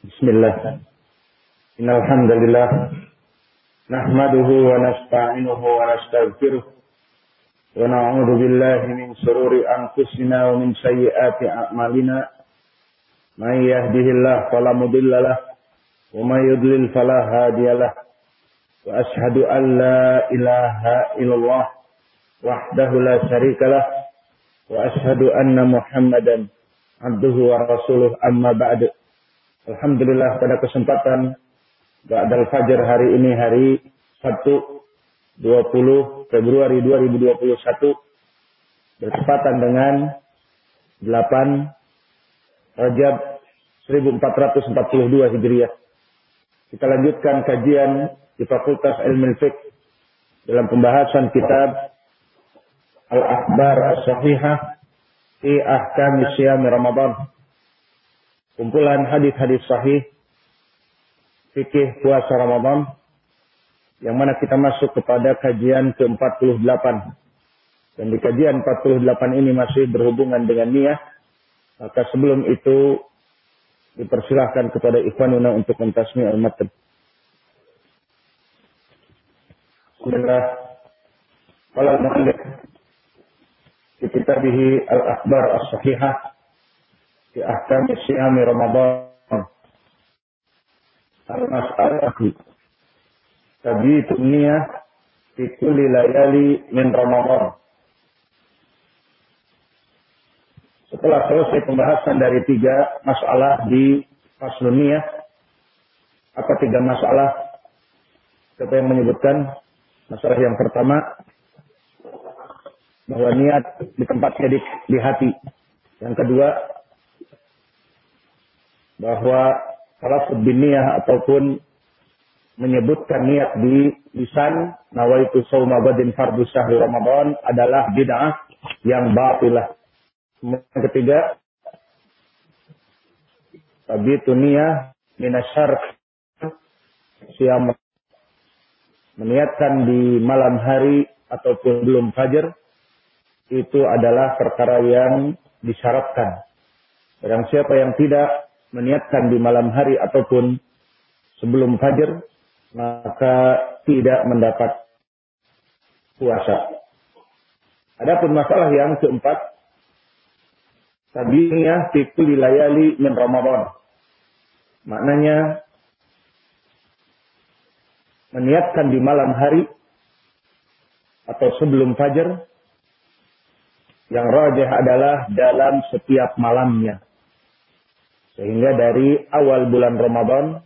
Innal hamdalillah nahmaduhu wa nasta'inuhu wa nastaghfiruh wa na'udzu billahi min shururi anfusina wa min sayyiati a'malina. May yahdihillahu fala mudhillalah wa may yudlil fala hadiyalah. Wa ashhadu an la ilaha illallah wahdahu la syarikalah wa ashhadu anna Muhammadan abduhu wa rasuluh amma ba'du. Alhamdulillah pada kesempatan Ba'dal Fajar hari ini hari Sabtu 20 Februari 2021 bertepatan dengan 8 Rajab 1442 Hijriah. Kita lanjutkan kajian di Fakultas Ilmu Fiqh dalam pembahasan kitab Al-Akhbar As-Sahihah fi Ahkam Syam Ramadan kumpulan hadis-hadis sahih fikih puasa Ramadan yang mana kita masuk kepada kajian ke-48. Dan di kajian 48 ini masih berhubungan dengan niat maka sebelum itu dipersilahkan kepada ikhwanuna untuk mentasmi al-matan Bismillah. Fi kitabihi al-akhbar as-sahihah في أحكام صيام رمضان المسألة تبيت النية في كل ليالي من رمضان Setelah selesai pembahasan dari tiga masalah di Faslun Niyah, apa tiga masalah? Siapa yang menyebutkan? Masalah yang pertama, bahwa niat di tempatnya di, di hati. Yang kedua, bahwa salah biniyah ataupun menyebutkan niat di lisan nawaitu sauma badin fardu syahri Ramadan adalah bid'ah yang batilah. Yang ketiga, tabitu niyah minasyar siam meniatkan di malam hari ataupun belum fajar itu adalah perkara yang disyaratkan. Dan siapa yang tidak meniatkan di malam hari ataupun sebelum fajar, maka tidak mendapat puasa. Adapun masalah yang keempat, tabinya fikul layali min Ramadan. Maknanya meniatkan di malam hari atau sebelum fajar yang rajah adalah dalam setiap malamnya. Sehingga dari awal bulan Ramadan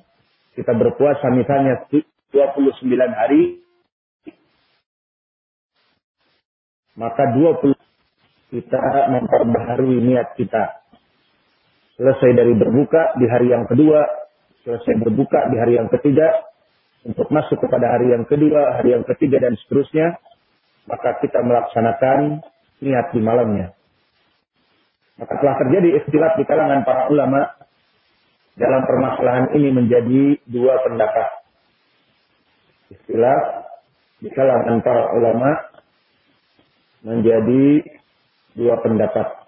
kita berpuasa misalnya 29 hari maka 20 kita memperbaharui niat kita. Selesai dari berbuka di hari yang kedua, selesai berbuka di hari yang ketiga, untuk masuk kepada hari yang kedua, hari yang ketiga dan seterusnya, maka kita melaksanakan niat di malamnya. Maka telah terjadi istilah di kalangan para ulama dalam permasalahan ini menjadi dua pendapat. Istilah di kalangan para ulama menjadi dua pendapat.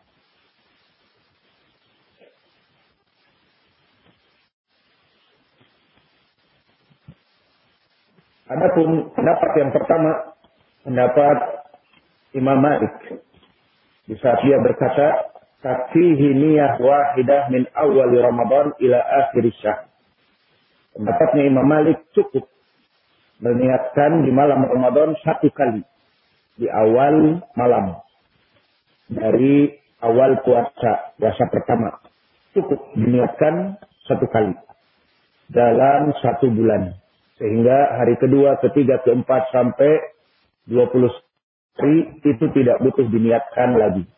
Adapun pendapat yang pertama, pendapat Imam Malik. Di saat dia berkata, Tafihi niyah wahidah min awal Ramadan ila akhir syahr. Pendapatnya Imam Malik cukup meniatkan di malam Ramadan satu kali. Di awal malam. Dari awal puasa, puasa pertama. Cukup diniatkan satu kali. Dalam satu bulan. Sehingga hari kedua, ketiga, keempat, sampai 20 hari itu tidak butuh diniatkan lagi.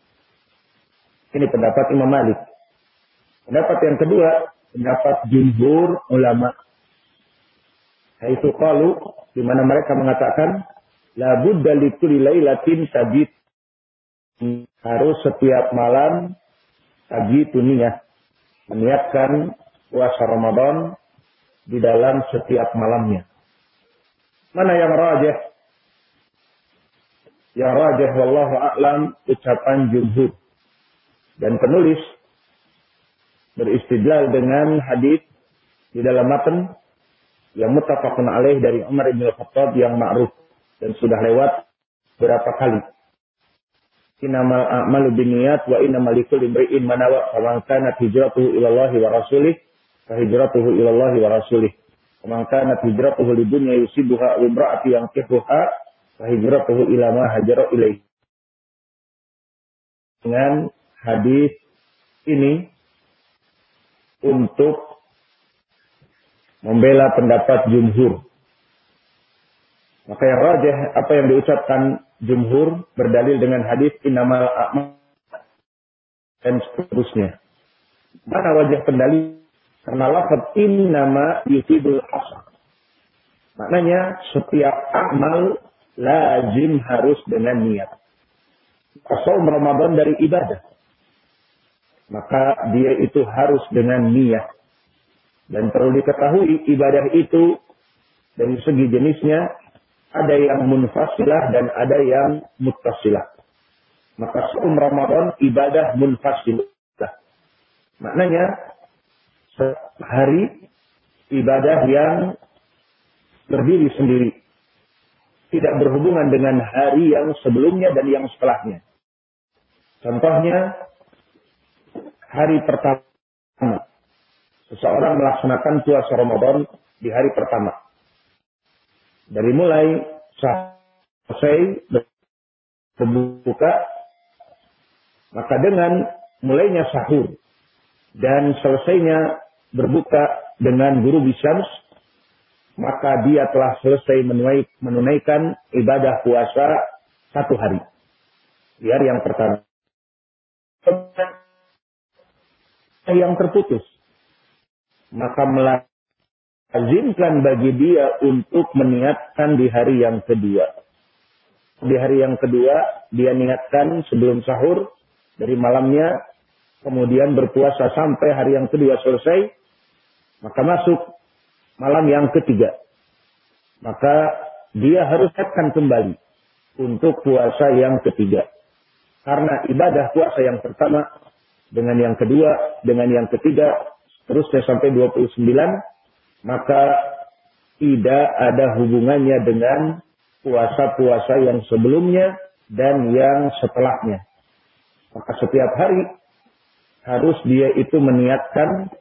Ini pendapat Imam Malik. Pendapat yang kedua, pendapat jumhur ulama. Itu qalu di mana mereka mengatakan la budda likulli lailatin tabit harus setiap malam tabitu niyah meniatkan puasa Ramadan di dalam setiap malamnya. Mana yang rajah? Yang rajah wallahu a'lam ucapan jumhur. Dan penulis beristidlal dengan hadis di dalam matan yang muttafaqun alaih dari Umar bin Khattab yang ma'ruf dan sudah lewat berapa kali. Innamal a'malu binniyat wa innamal likulli imri'in ma nawa. Faman kanat hijratuhu ila Allah wa rasulih fa hijratuhu ila wa rasulih. Faman kanat hijratuhu lidunya yusibuha aw imra'ati yankihuha fa hijratuhu ila ma hajara ilaih. Dengan hadis ini untuk membela pendapat jumhur. Maka yang rajah apa yang diucapkan jumhur berdalil dengan hadis innamal a'mal dan seterusnya. Mana wajah pendalil? Karena lafaz innama yufidul asal. Maknanya setiap amal lazim harus dengan niat. Asal Ramadan dari ibadah. Maka dia itu harus dengan niat. Dan perlu diketahui ibadah itu dari segi jenisnya ada yang munfasilah dan ada yang muttasilah. Maka saum Ramadan ibadah munfasilah. Maknanya sehari ibadah yang berdiri sendiri. Tidak berhubungan dengan hari yang sebelumnya dan yang setelahnya. Contohnya, hari pertama. Seseorang melaksanakan puasa Ramadan di hari pertama. Dari mulai selesai berbuka maka dengan mulainya sahur dan selesainya berbuka dengan guru bisams maka dia telah selesai menunaikan ibadah puasa satu hari. Di hari yang pertama yang terputus maka lazimkan bagi dia untuk meniatkan di hari yang kedua. Di hari yang kedua, dia niatkan sebelum sahur dari malamnya, kemudian berpuasa sampai hari yang kedua selesai, maka masuk malam yang ketiga. Maka dia harus niatkan kembali untuk puasa yang ketiga. Karena ibadah puasa yang pertama dengan yang kedua, dengan yang ketiga, terusnya sampai 29, maka tidak ada hubungannya dengan puasa-puasa yang sebelumnya dan yang setelahnya. Maka setiap hari harus dia itu meniatkan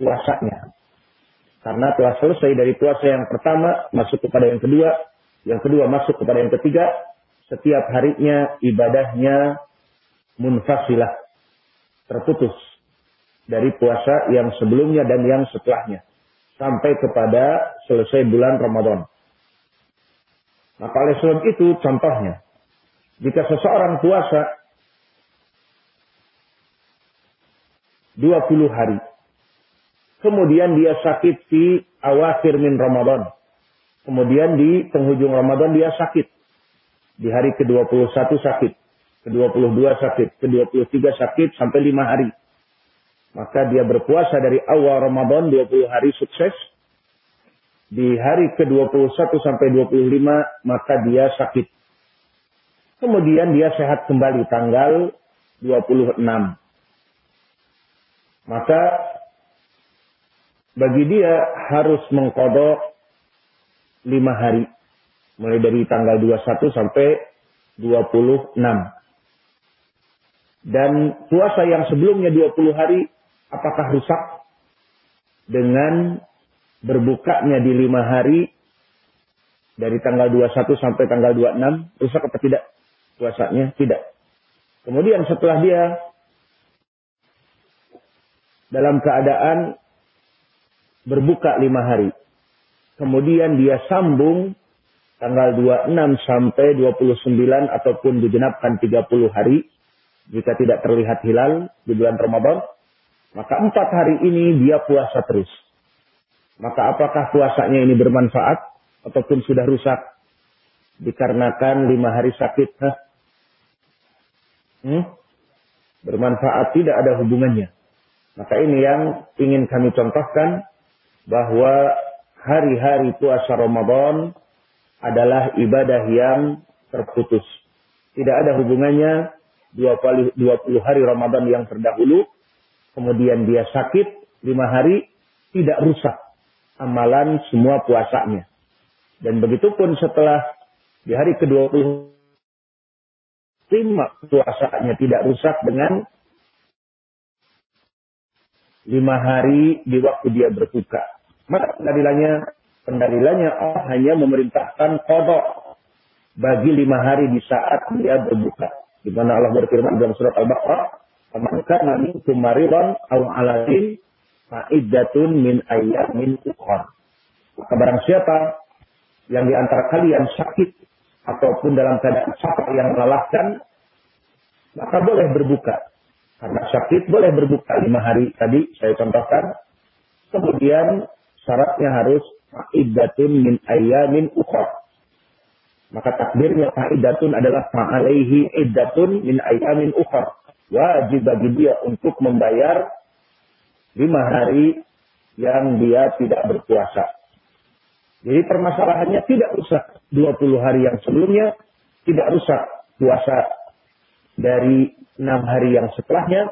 puasanya. Karena telah selesai dari puasa yang pertama, masuk kepada yang kedua, yang kedua masuk kepada yang ketiga, setiap harinya ibadahnya munfasilah, terputus dari puasa yang sebelumnya dan yang setelahnya sampai kepada selesai bulan Ramadan. Maka oleh sebab itu contohnya, jika seseorang puasa 20 hari, kemudian dia sakit di awakhir min Ramadan, kemudian di penghujung Ramadan dia sakit, di hari ke-21 sakit, ke-22 sakit, ke-23 sakit sampai 5 hari maka dia berpuasa dari awal Ramadan 20 hari sukses. Di hari ke-21 sampai 25 maka dia sakit. Kemudian dia sehat kembali tanggal 26. Maka bagi dia harus mengkodok 5 hari. Mulai dari tanggal 21 sampai 26. Dan puasa yang sebelumnya 20 hari apakah rusak dengan berbukanya di lima hari dari tanggal 21 sampai tanggal 26 rusak apa tidak puasanya? Tidak. Kemudian setelah dia dalam keadaan berbuka lima hari. Kemudian dia sambung tanggal 26 sampai 29 ataupun digenapkan 30 hari jika tidak terlihat hilal di bulan Ramadan maka empat hari ini dia puasa terus. Maka apakah puasanya ini bermanfaat ataupun sudah rusak? Dikarenakan lima hari sakit. Hah? Hmm? Bermanfaat tidak ada hubungannya. Maka ini yang ingin kami contohkan bahwa hari-hari puasa Ramadan adalah ibadah yang terputus. Tidak ada hubungannya 20 hari Ramadan yang terdahulu kemudian dia sakit lima hari, tidak rusak amalan semua puasanya. Dan begitu pun setelah di hari ke-20 lima puasanya tidak rusak dengan lima hari di waktu dia berbuka. Maka pendalilannya, pendalilannya Allah hanya memerintahkan kodok bagi lima hari di saat dia berbuka. Di mana Allah berfirman dalam surat Al-Baqarah, "Man kana minkum maridan aw ala fa'iddatun min ayyamin ukhra." Maka barang siapa yang di antara kalian sakit ataupun dalam keadaan sakit yang melelahkan, maka boleh berbuka. Karena sakit boleh berbuka lima hari tadi saya contohkan. Kemudian syaratnya harus fa'iddatun min ayyamin ukhra. Maka takdirnya fa'idatun adalah ma'alaihi iddatun min ayamin ukhar. Wajib bagi dia untuk membayar lima hari yang dia tidak berpuasa. Jadi permasalahannya tidak rusak 20 hari yang sebelumnya, tidak rusak puasa dari enam hari yang setelahnya,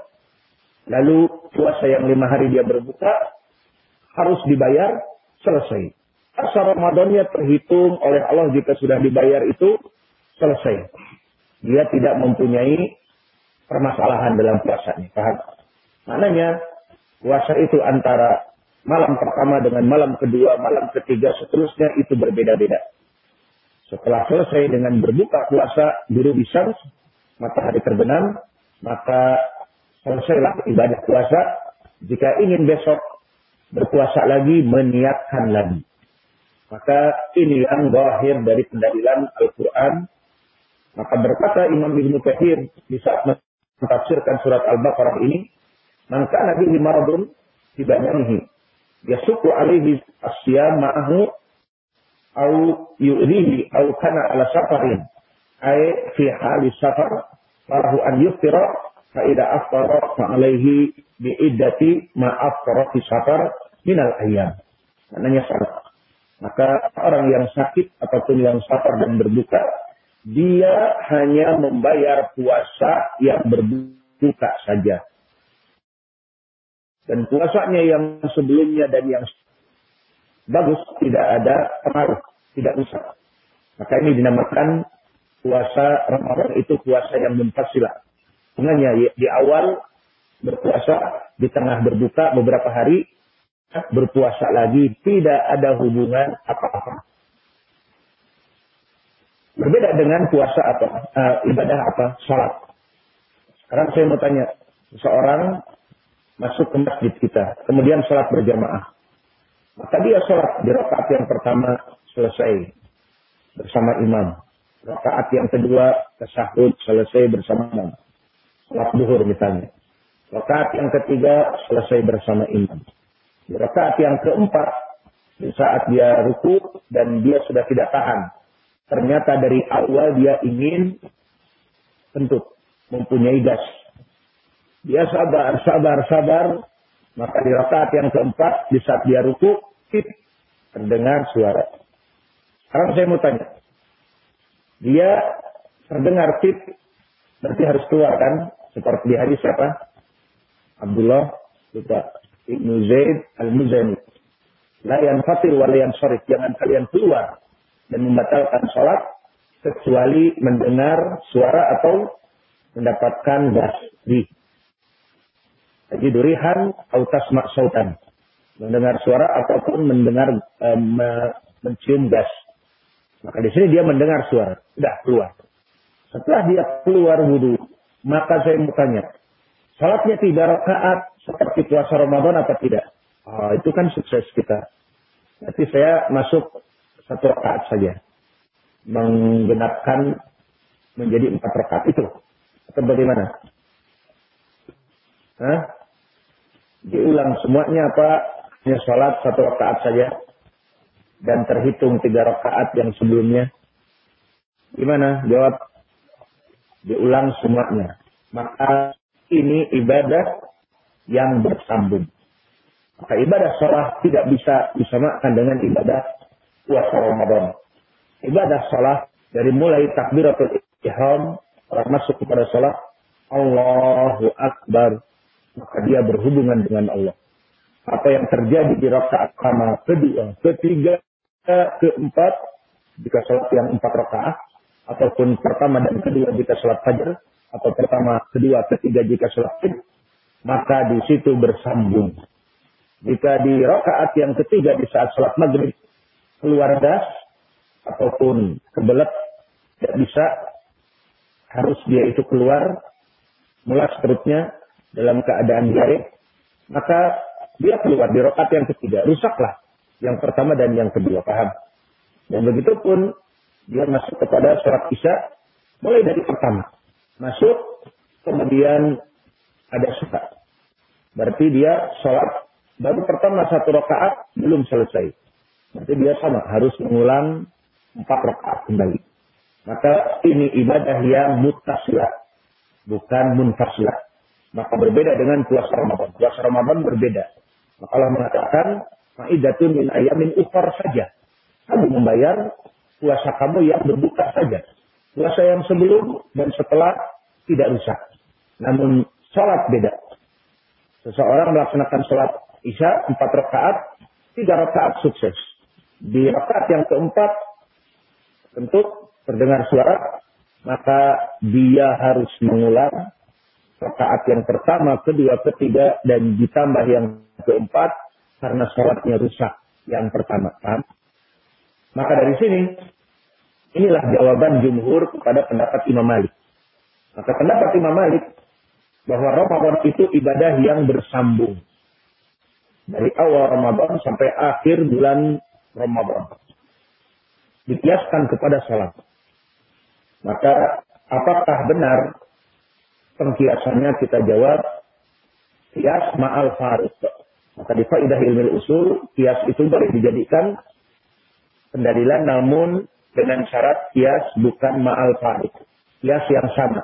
lalu puasa yang lima hari dia berbuka, harus dibayar, selesai. Asa Ramadannya terhitung oleh Allah jika sudah dibayar itu selesai. Dia tidak mempunyai permasalahan dalam puasanya. Paham? Maknanya puasa itu antara malam pertama dengan malam kedua, malam ketiga, seterusnya itu berbeda-beda. Setelah selesai dengan berbuka puasa, biru bisa matahari terbenam, maka selesailah ibadah puasa. Jika ingin besok berpuasa lagi, meniatkan lagi. Maka ini yang zahir dari pendalilan Al-Quran. Maka berkata Imam Ibn Kathir di saat mentafsirkan surat Al-Baqarah ini, maka Nabi maradun tidak nyanyi. Yasuku alaihi asyam ma'ahu au yu'rihi au kana ala safarin. Ay fi hali safar falahu an yuftira fa idza aftara fa alaihi bi iddati ma aftara fi safar minal ayyam. Maknanya salah. Maka orang yang sakit ataupun yang sabar dan berbuka, dia hanya membayar puasa yang berbuka saja. Dan puasanya yang sebelumnya dan yang bagus tidak ada pengaruh, tidak rusak. Maka ini dinamakan puasa Ramadan itu puasa yang munfasilah. Dengannya di awal berpuasa, di tengah berbuka beberapa hari, berpuasa lagi tidak ada hubungan apa-apa. Berbeda dengan puasa atau uh, ibadah apa? Salat. Sekarang saya mau tanya, seseorang masuk ke masjid kita, kemudian sholat berjamaah. Maka dia sholat di rakaat yang pertama selesai bersama imam. Rakaat yang kedua tasahud selesai bersama imam. Sholat duhur misalnya. Rakaat yang ketiga selesai bersama imam. Di rakaat yang keempat, di saat dia ruku dan dia sudah tidak tahan. Ternyata dari awal dia ingin kentut, mempunyai gas. Dia sabar, sabar, sabar. Maka di rakaat yang keempat, di saat dia ruku, tip, terdengar suara. Sekarang saya mau tanya. Dia terdengar tip, berarti harus keluar kan? Seperti di hadis siapa? Abdullah, lupa. Ibnu Zaid al-Muzani. La fatir wa la. Jangan kalian keluar dan membatalkan sholat kecuali mendengar suara atau mendapatkan gas di. Jadi durihan autas maksautan. Mendengar suara ataupun mendengar e, mencium gas. Maka di sini dia mendengar suara. Sudah keluar. Setelah dia keluar wudhu, maka saya mau tanya, Salatnya tiga rakaat seperti puasa Ramadan apa tidak? Oh, itu kan sukses kita. Nanti saya masuk satu rakaat saja. Menggenapkan menjadi empat rakaat itu. Atau bagaimana? Hah? Diulang semuanya apa? Hanya sholat satu rakaat saja. Dan terhitung tiga rakaat yang sebelumnya. Gimana? Jawab. Diulang semuanya. Maka ini ibadah yang bersambung. Maka ibadah sholat tidak bisa disamakan dengan ibadah puasa Ramadan. Ibadah sholat dari mulai takbiratul ihram orang masuk kepada sholat Allahu Akbar maka dia berhubungan dengan Allah. apa yang terjadi di rakaat pertama, kedua, ketiga, keempat, jika sholat yang empat rakaat, ataupun pertama dan kedua jika sholat fajar, atau pertama, kedua, ketiga jika sholat id, maka di situ bersambung. Jika di rakaat yang ketiga di saat sholat maghrib keluar das ataupun kebelet tidak bisa harus dia itu keluar mulas perutnya dalam keadaan diare maka dia keluar di rokat yang ketiga, rusaklah yang pertama dan yang kedua, paham? Dan begitu pun dia masuk kepada sholat isya, mulai dari pertama. Masuk, kemudian ada sholat. Berarti dia sholat, baru pertama satu rakaat belum selesai. Berarti dia sama, harus mengulang empat rakaat kembali. Maka ini ibadah yang mutasilah, bukan munfasilah. Maka berbeda dengan puasa Ramadan. Puasa Ramadan berbeda. Allah mengatakan, Ma'idatun min ayamin ukar saja. Kamu membayar puasa kamu yang berbuka saja. Puasa yang sebelum dan setelah tidak rusak. Namun sholat beda. Seseorang melaksanakan sholat isya empat rakaat, tiga rakaat sukses. Di rakaat yang keempat, tentu terdengar suara, maka dia harus mengulang rakaat yang pertama, kedua, ketiga, dan ditambah yang keempat karena sholatnya rusak yang pertama. Paham? Maka dari sini, inilah jawaban jumhur kepada pendapat Imam Malik. Maka pendapat Imam Malik bahwa Ramadan itu ibadah yang bersambung. Dari awal Ramadan sampai akhir bulan Ramadan. Dikiaskan kepada sholat. Maka apakah benar pengkiasannya kita jawab kias ma'al farid. Maka di faidah ilmu usul, kias itu boleh dijadikan pendalilan namun dengan syarat kias bukan ma'al farid. Kias yang sama.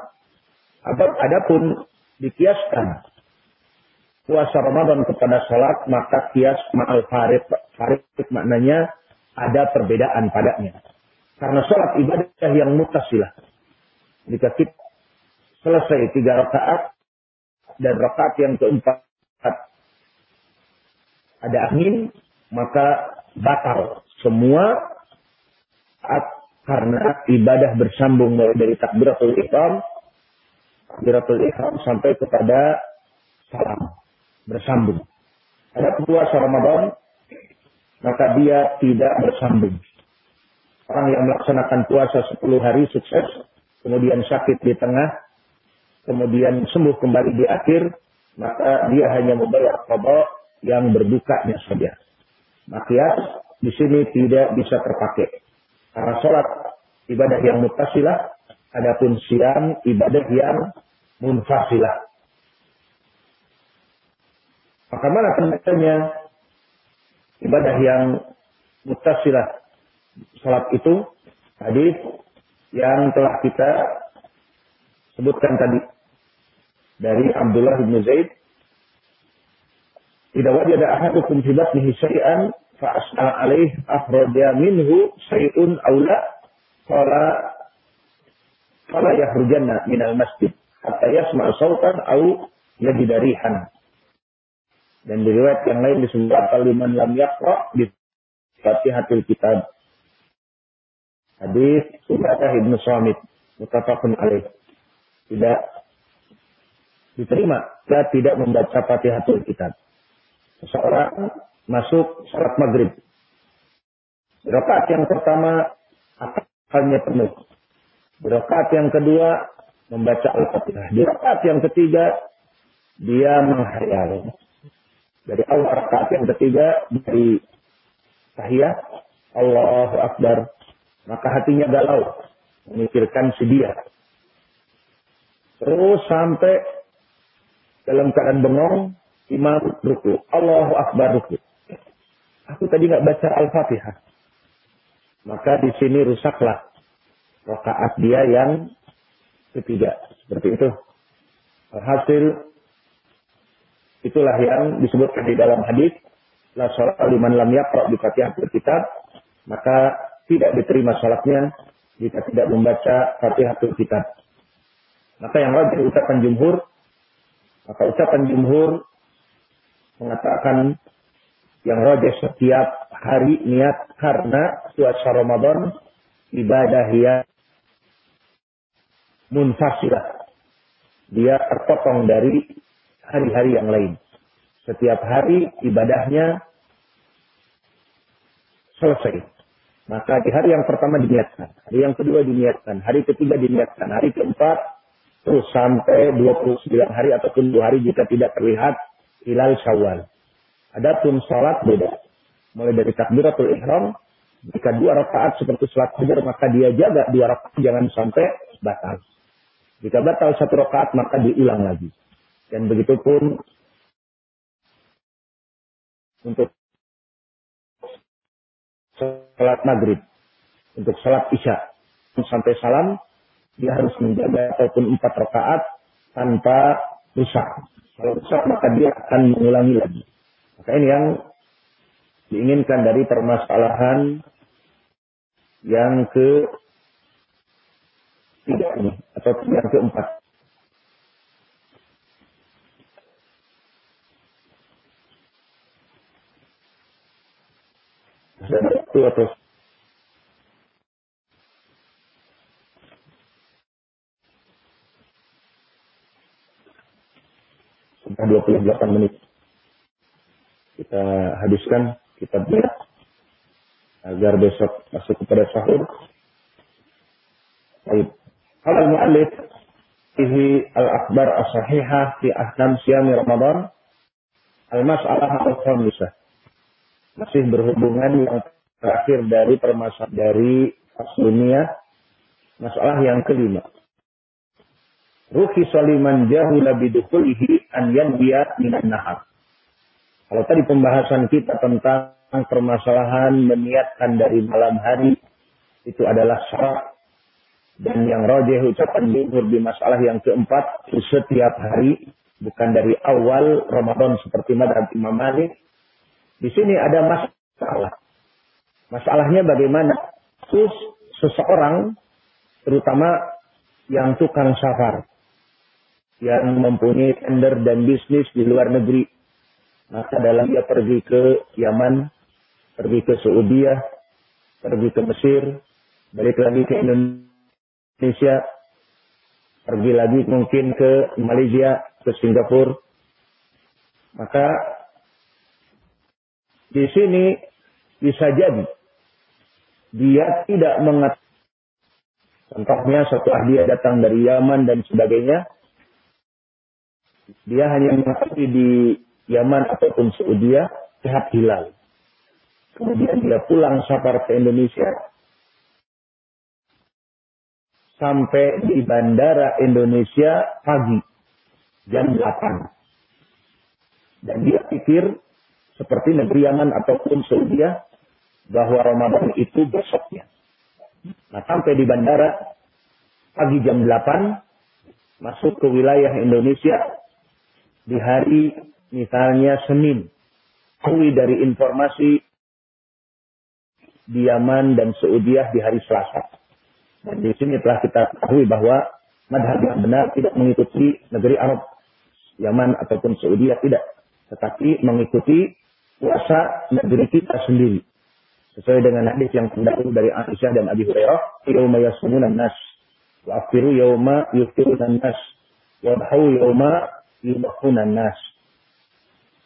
Adapun dikiaskan puasa Ramadan kepada sholat, maka kias ma'al farid. Farid maknanya ada perbedaan padanya. Karena sholat ibadah yang mutasilah. Jika kita selesai tiga rakaat dan rakaat yang keempat ada angin maka batal semua karena ibadah bersambung mulai dari takbiratul ihram takbiratul ihram sampai kepada salam bersambung ada puasa Ramadan maka dia tidak bersambung orang yang melaksanakan puasa 10 hari sukses kemudian sakit di tengah kemudian sembuh kembali di akhir, maka dia hanya membayar qada yang berbukanya saja. Maka di sini tidak bisa terpakai. Karena sholat ibadah yang mutasilah, adapun siam ibadah yang munfasilah. Maka mana pendatannya ibadah yang mutasilah sholat itu hadis yang telah kita sebutkan tadi. Dari Abdullah bin Zaid. Idza wajada ahadukum fi batnihi syai'an fa as'a alaih akhraja minhu syai'un aw fala yakhrujanna min al-masjid hatta yasma' sautan aw yajida rihan dan di riwayat yang lain disebutkan liman lam yaqra di Fatihatul Kitab hadis Ubadah Ibnu Samit mutafaqun alaih tidak diterima dia tidak membaca Fatihatul Kitab. Seseorang masuk salat maghrib. Rakaat yang pertama akalnya penuh. Rakaat yang kedua membaca Al-Fatihah. Di rakaat yang ketiga dia menghayal. Dari awal rakaat yang ketiga dari tahiyat Allahu Akbar. Maka hatinya galau. Memikirkan si dia Terus sampai dalam keadaan bengong, imam ruku. Allahu Akbar ruku. Aku tadi nggak baca Al-Fatihah. Maka di sini rusaklah rakaat dia yang ketiga. Seperti itu. Hasil itulah yang disebutkan di dalam hadis la sholat liman lam yaqra di Fatihah kitab maka tidak diterima sholatnya jika tidak membaca Fatihatul Kitab. Maka yang wajib ucapan jumhur, maka ucapan jumhur mengatakan yang rojeh setiap hari niat karena puasa Ramadan ibadah yang munfasilah. Dia terpotong dari hari-hari yang lain. Setiap hari ibadahnya selesai. Maka di hari yang pertama diniatkan, hari yang kedua diniatkan, hari ketiga diniatkan, hari keempat terus sampai 29 hari ataupun dua hari jika tidak terlihat hilal syawal. Adapun sholat beda. Mulai dari takbiratul ihram, jika dua rakaat seperti sholat fajar, maka dia jaga dua rakaat jangan sampai batal. Jika batal satu rakaat, maka diulang lagi. Dan begitu pun untuk sholat maghrib, untuk sholat isya, sampai salam, dia harus menjaga ataupun empat rakaat tanpa rusak. Kalau rusak maka dia akan mengulangi lagi. Maka ini yang diinginkan dari permasalahan yang ke tiga ini atau yang keempat. Itu atau sudah 28 menit. Kita habiskan kitabnya agar besok masuk kepada sahur. Baik. Kalau mu'alif fihi al-akbar as-sahihah fi ahkam siyami Ramadan al-mas'alah al-khamisah. Masih berhubungan yang terakhir dari permasalahan dari aslunia masalah yang kelima. Ruhi saliman jahula bidukulihi an yanbiya minan nahar. Kalau tadi pembahasan kita tentang permasalahan meniatkan dari malam hari itu adalah syarat dan yang rojeh ucapan jumhur di masalah yang keempat setiap hari bukan dari awal Ramadan seperti madhab Imam Malik. Di sini ada masalah. Masalahnya bagaimana? Terus seseorang terutama yang tukang safar yang mempunyai tender dan bisnis di luar negeri maka dalam dia pergi ke Yaman, pergi ke Saudi, pergi ke Mesir, balik lagi ke Indonesia, pergi lagi mungkin ke Malaysia, ke Singapura. Maka di sini bisa jadi dia tidak mengat contohnya setelah dia datang dari Yaman dan sebagainya dia hanya mengetahui di Yaman ataupun Saudi sehat hilal. Kemudian dia pulang safar ke Indonesia. Sampai di bandara Indonesia pagi. Jam 8. Dan dia pikir seperti negeri Yaman ataupun Saudi bahwa Ramadan itu besoknya. Nah sampai di bandara pagi jam 8 masuk ke wilayah Indonesia di hari misalnya Senin, kui dari informasi di Yaman dan Saudiah di hari Selasa. Dan di sini telah kita ketahui bahwa madhab yang benar tidak mengikuti negeri Arab, Yaman ataupun Saudiah tidak. Tetapi mengikuti puasa negeri kita sendiri. Sesuai dengan hadis yang terdahulu dari Aisyah dan Abi Hurairah, "Yauma yasumunan nas wa afiru yauma yufirunan nas wa bahu yauma nas."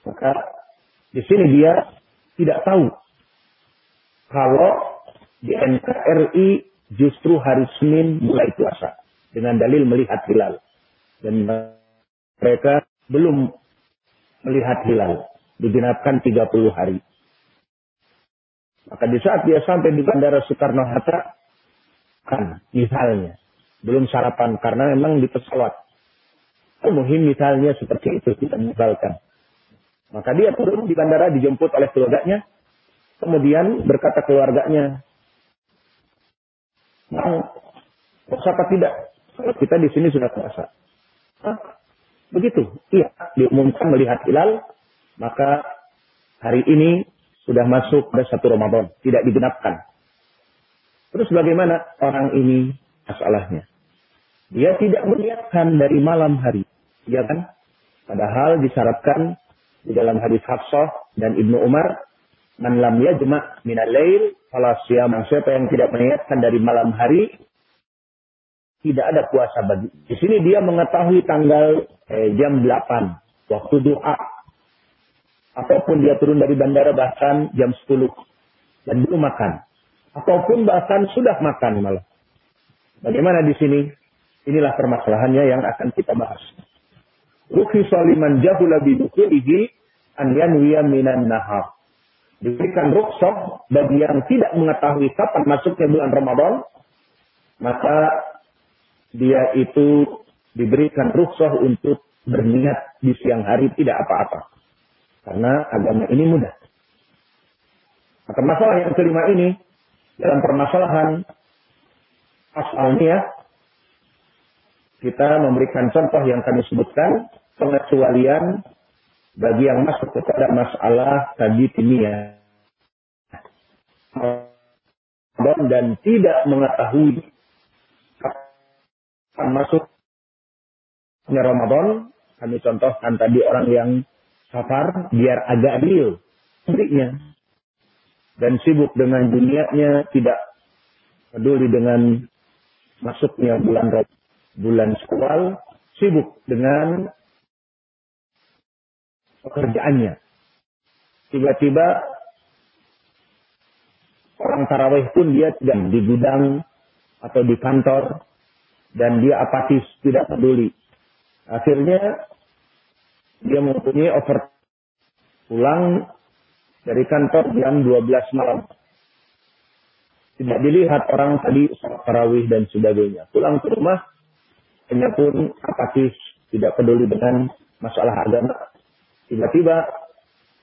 Maka di sini dia tidak tahu kalau di NKRI justru hari Senin mulai puasa dengan dalil melihat hilal dan mereka belum melihat hilal digenapkan 30 hari. Maka di saat dia sampai di Bandara Soekarno Hatta kan misalnya belum sarapan karena memang di pesawat. Muhim misalnya seperti itu kita misalkan. Maka dia turun di bandara dijemput oleh keluarganya. Kemudian berkata keluarganya, mau apa tidak? Kita di sini sudah puasa. Hah? Begitu. Iya. Diumumkan melihat hilal. Maka hari ini sudah masuk pada satu Ramadan. Tidak digenapkan. Terus bagaimana orang ini masalahnya? Dia tidak melihatkan dari malam hari. Ya kan? Padahal disyaratkan di dalam hadis Hafsah dan Ibnu Umar, "Man lam yajma' min al-lail fala siyam." Siapa yang tidak meniatkan dari malam hari, tidak ada puasa bagi. Di sini dia mengetahui tanggal eh, jam 8 waktu doa. Ataupun dia turun dari bandara bahkan jam 10 dan belum makan. Ataupun bahkan sudah makan malah. Bagaimana di sini? Inilah permasalahannya yang akan kita bahas. Rufi saliman jahula bidukulihi an yanwiya minan nahar. Diberikan rukhsah bagi yang tidak mengetahui kapan masuknya bulan Ramadan, maka dia itu diberikan rukhsah untuk berniat di siang hari tidak apa-apa. Karena agama ini mudah. Maka masalah yang kelima ini, dalam permasalahan asalnya, kita memberikan contoh yang kami sebutkan, pengecualian bagi yang masuk kepada masalah tadi kimia. Dan tidak mengetahui kapan masuknya Ramadan, kami contohkan tadi orang yang safar biar agak adil istrinya dan sibuk dengan dunianya tidak peduli dengan masuknya bulan bulan Syawal sibuk dengan pekerjaannya. Tiba-tiba orang tarawih pun dia tidak di gudang atau di kantor dan dia apatis, tidak peduli. Akhirnya dia mempunyai over pulang dari kantor jam 12 malam. Tidak dilihat orang tadi tarawih dan sebagainya. Pulang ke rumah, hanya pun apatis, tidak peduli dengan masalah agama. Tiba-tiba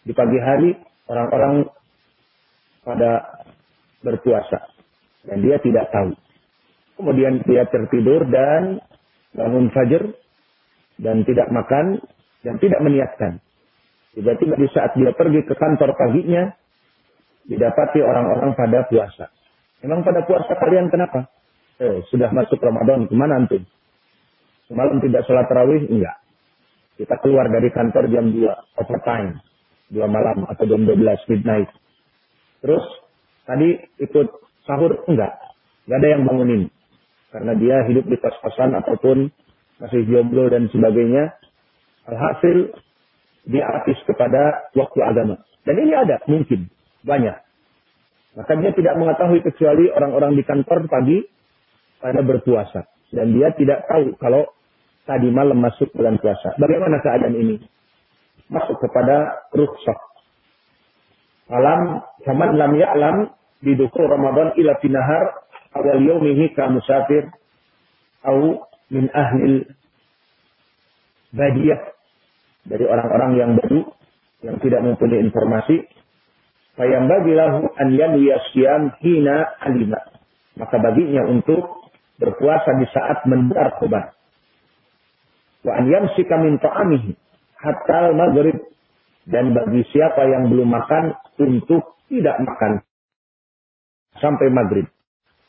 di pagi hari orang-orang pada berpuasa dan dia tidak tahu. Kemudian dia tertidur dan bangun fajar dan tidak makan dan tidak meniatkan. Tiba-tiba di saat dia pergi ke kantor paginya, didapati orang-orang pada puasa. Memang pada puasa kalian kenapa? Eh, sudah masuk Ramadan, ke mana antum? Semalam tidak sholat tarawih? Enggak. Kita keluar dari kantor jam 2 overtime. 2 malam atau jam 12 midnight. Terus tadi ikut sahur? Enggak. Enggak ada yang bangunin. Karena dia hidup di kos-kosan ataupun masih jomblo dan sebagainya. Alhasil dia artis kepada waktu agama. Dan ini ada, mungkin. Banyak. Maka dia tidak mengetahui kecuali orang-orang di kantor pagi pada berpuasa. Dan dia tidak tahu kalau tadi malam masuk bulan puasa. Bagaimana keadaan ini? Masuk kepada rukhsah. Alam, zaman lam ya'lam bidukul Ramadan ila finahar awal yaumihi ka musafir au min ahlil badiyah dari orang-orang yang baru yang tidak mempunyai informasi fayam bagilahu an yanwiya siyam hina alima maka baginya untuk berpuasa di saat mendengar khobar Wa an yamsika min ta'amihi hatta maghrib dan bagi siapa yang belum makan untuk tidak makan sampai maghrib.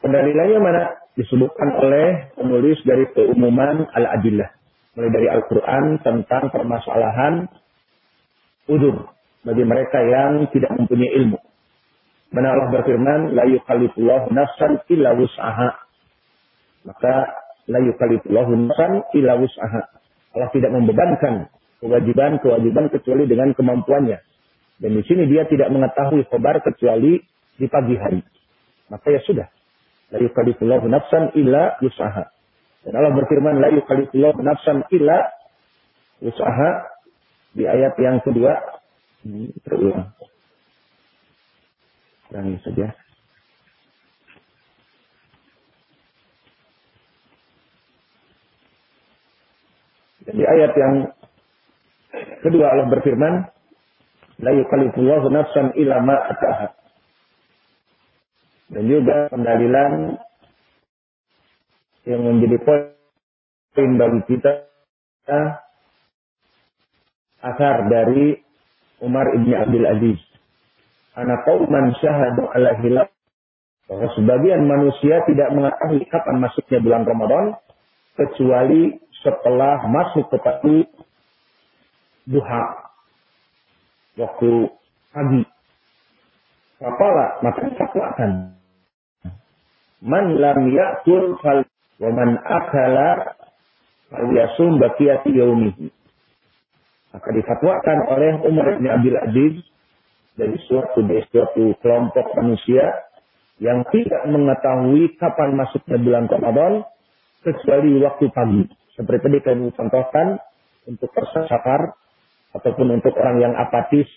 Pendalilannya mana? Disebutkan oleh penulis dari keumuman Al-Adillah. Mulai dari Al-Quran tentang permasalahan udur bagi mereka yang tidak mempunyai ilmu. Mana Allah berfirman, La yukallifullahu nafsan illa wus'aha. Maka, La yukallifullahu nafsan illa wus'aha. Allah tidak membebankan kewajiban-kewajiban kecuali dengan kemampuannya. Dan di sini dia tidak mengetahui khabar kecuali di pagi hari. Maka ya sudah. La yukallifullahu nafsan illa usaha. Dan Allah berfirman, La yukallifullahu nafsan illa usaha. Di ayat yang kedua, ini terulang. Ulangi saja. Di ayat yang kedua Allah berfirman, La yukallifullahu nafsan illa ma ataha. Dan juga pendalilan yang menjadi poin bagi kita asar dari Umar ibn Abdul Aziz. Anak qauman syahadu ala hilal bahwa sebagian manusia tidak mengetahui kapan masuknya bulan Ramadan kecuali setelah masuk ke waktu duha. Waktu pagi. Faqala maka difatwakan. Man lam ya'kul fal wa man akala fal yasum baqiyati yaumihi. Maka difatwakan oleh Umar bin Abdul Aziz dari suatu dari suatu kelompok manusia yang tidak mengetahui kapan masuknya bulan Ramadan kecuali waktu pagi. Seperti tadi kami contohkan untuk persafar ataupun untuk orang yang apatis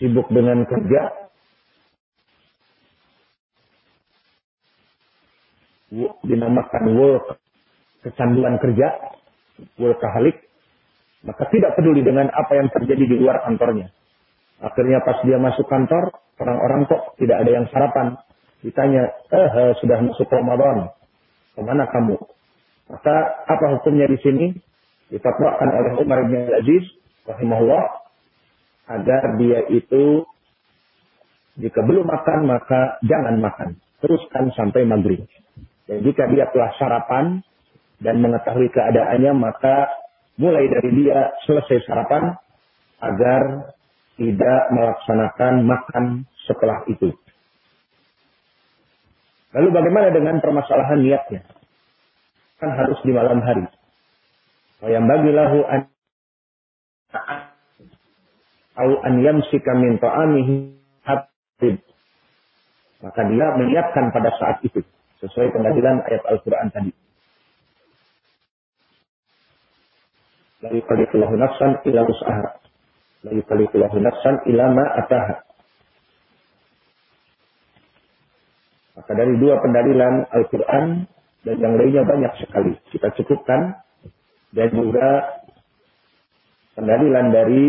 sibuk dengan kerja dinamakan work kecanduan kerja, workaholic, maka tidak peduli dengan apa yang terjadi di luar kantornya. Akhirnya pas dia masuk kantor, orang-orang kok tidak ada yang sarapan. Ditanya, eh, eh sudah masuk Ramadan, ke mana kamu? Maka apa hukumnya di sini? Difatwakan oleh Umar bin Aziz, rahimahullah, agar dia itu jika belum makan maka jangan makan. Teruskan sampai maghrib. Dan jika dia telah sarapan dan mengetahui keadaannya, maka mulai dari dia selesai sarapan agar tidak melaksanakan makan setelah itu. Lalu bagaimana dengan permasalahan niatnya? Kan harus di malam hari. Yang bagi lahu an au an yamsika min ta'amihi Maka dia menyiapkan pada saat itu sesuai pengadilan ayat Al-Quran tadi. La yukallifullahu nafsan ila usaha. La yukallifullahu nafsan ila ma ataha. Maka dari dua pendalilan Al-Quran dan yang lainnya banyak sekali. Kita cukupkan. Dan juga pendalilan dari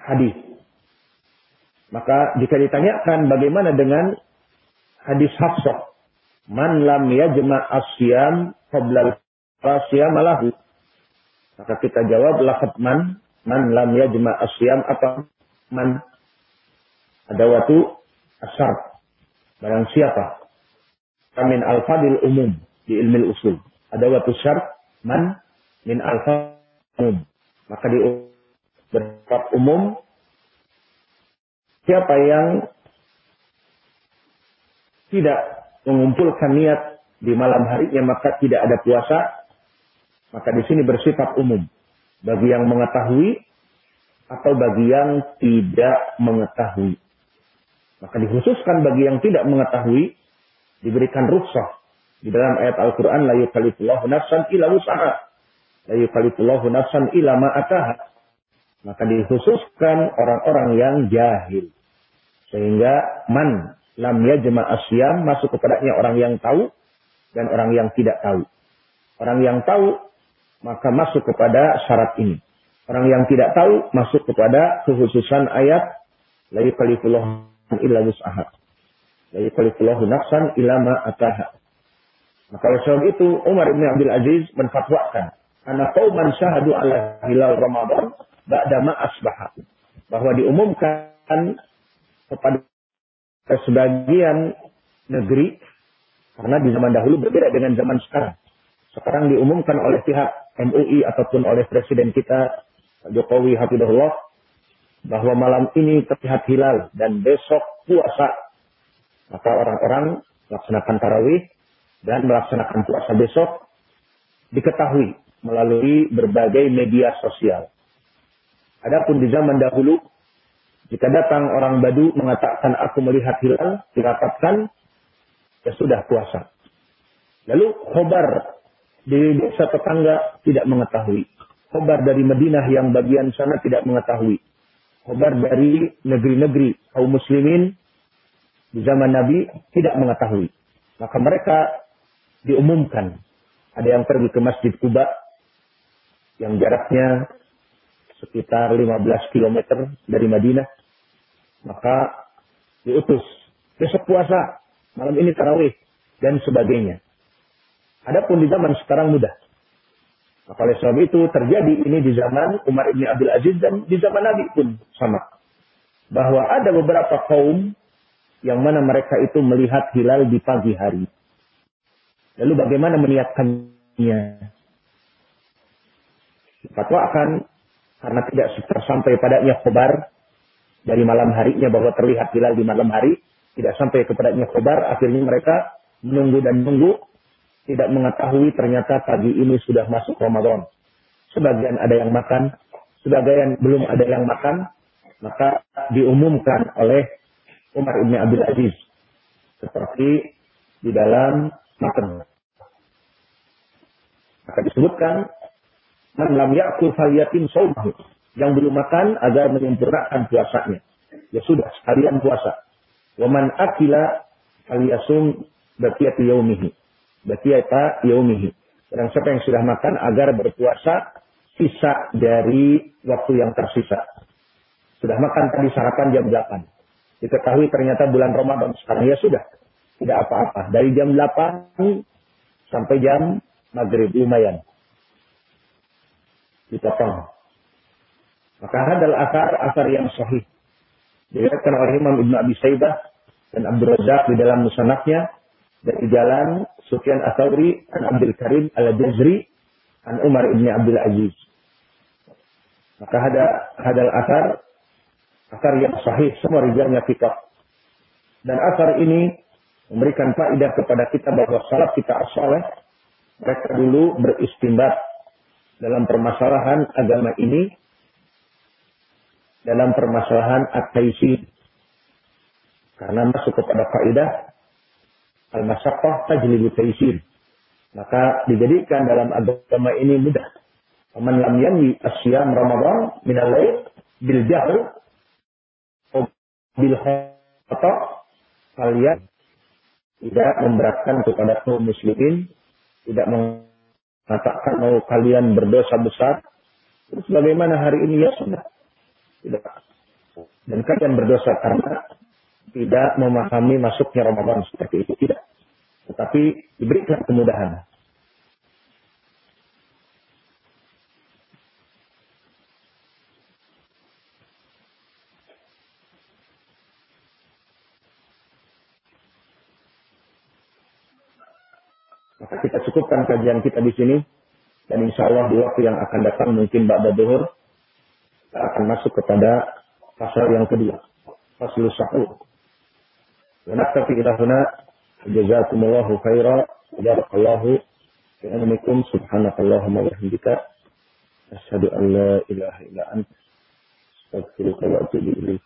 hadis maka jika ditanyakan bagaimana dengan hadis Hafsah, man lam yajma asyam qabla asyam malahu. Maka kita jawab lafaz man, man lam yajma asyam apa man ada waktu asar. Barang siapa? Kamin al-fadil umum di ilmu usul. Ada waktu syarat man min al umum. Maka di bersifat umum Siapa yang tidak mengumpulkan niat di malam harinya maka tidak ada puasa, maka di sini bersifat umum. Bagi yang mengetahui atau bagi yang tidak mengetahui. Maka dikhususkan bagi yang tidak mengetahui diberikan rukhsah di dalam ayat Al-Qur'an la yukallifullahu nafsan illa wus'aha. La yukallifullahu nafsan illa ma ataha. Maka dikhususkan orang-orang yang jahil. Sehingga man lam yajma asyam masuk kepadanya orang yang tahu dan orang yang tidak tahu. Orang yang tahu maka masuk kepada syarat ini. Orang yang tidak tahu masuk kepada kekhususan ayat la yukallifullahu illa wus'aha. La yukallifullahu nafsan illa ma ataha. Maka oleh sebab itu Umar bin Abdul Aziz menfatwakan anak qauman syahadu ala hilal Ramadan ba'da ma asbaha. Bahwa diumumkan kepada sebagian negeri karena di zaman dahulu berbeda dengan zaman sekarang. Sekarang diumumkan oleh pihak MUI ataupun oleh presiden kita Jokowi Hafidahullah bahwa malam ini terlihat hilal dan besok puasa. Maka orang-orang melaksanakan tarawih dan melaksanakan puasa besok diketahui melalui berbagai media sosial. Adapun di zaman dahulu jika datang orang Badu mengatakan aku melihat hilal, dirapatkan, ya sudah puasa. Lalu khobar di desa tetangga tidak mengetahui. Khobar dari Madinah yang bagian sana tidak mengetahui. Khobar dari negeri-negeri kaum muslimin di zaman Nabi tidak mengetahui. Maka mereka diumumkan. Ada yang pergi ke Masjid Kuba yang jaraknya sekitar 15 km dari Madinah maka diutus. Besok puasa, malam ini tarawih, dan sebagainya. Adapun di zaman sekarang mudah. Maka oleh sebab itu terjadi ini di zaman Umar ibn Abdul Aziz dan di zaman Nabi pun sama. Bahwa ada beberapa kaum yang mana mereka itu melihat hilal di pagi hari. Lalu bagaimana meniatkannya? akan karena tidak sampai padanya khobar dari malam harinya bahwa terlihat hilal di malam hari, tidak sampai kepadanya khobar, akhirnya mereka menunggu dan menunggu, tidak mengetahui ternyata pagi ini sudah masuk Ramadan. Sebagian ada yang makan, sebagian belum ada yang makan, maka diumumkan oleh Umar ibn Abdul Aziz seperti di dalam makan. Maka disebutkan man lam ya'kul falyatim. Yang belum makan agar menyempurnakan puasanya. Ya sudah, sekalian puasa. Waman akila aliyasum bakiyati yaumihi. Bakiyata yaumihi. Dan siapa yang sudah makan agar berpuasa sisa dari waktu yang tersisa. Sudah makan tadi sarapan jam 8. Diketahui ternyata bulan Ramadan sekarang ya sudah. Tidak apa-apa. Dari jam 8 sampai jam maghrib lumayan. Dipotong. Maka hadal asar, asar yang sahih. Diriwayatkan oleh Imam Ibn Abi Saibah dan Abdul Razak di dalam musanafnya dari jalan Sufyan Atsauri an Abdul Karim Al-Jazri an Umar ibn Abdul Aziz. Maka ada hadal asar asar yang sahih semua rijalnya fikah. Dan asar ini memberikan faedah kepada kita bahwa salaf kita asalnya mereka dulu beristimbat dalam permasalahan agama ini dalam permasalahan at-taisir karena masuk kepada faedah al-masyaqqah tajlibu taisir maka dijadikan dalam agama ini mudah Faman lam yanwi asyam Ramadan min al-lail bil jahl bil khata kalian tidak memberatkan kepada kaum muslimin, tidak mengatakan mau kalian berdosa besar. Terus bagaimana hari ini ya sudah. Tidak. Dan kalian berdosa karena tidak memahami masuknya Ramadan seperti itu. Tidak. Tetapi diberikan kemudahan. Maka kita cukupkan kajian kita di sini. Dan insya Allah di waktu yang akan datang mungkin Ba'da Duhur. Akan masuk kepada pasal yang kedua. Pasal sahur. Wa naktafi ila huna. Jazakumullahu khaira. Barakallahu. Assalamualaikum subhanakallahumma wa bihamdika. Asyhadu an la ilaha illa anta. Astaghfiruka wa atubu ilaik.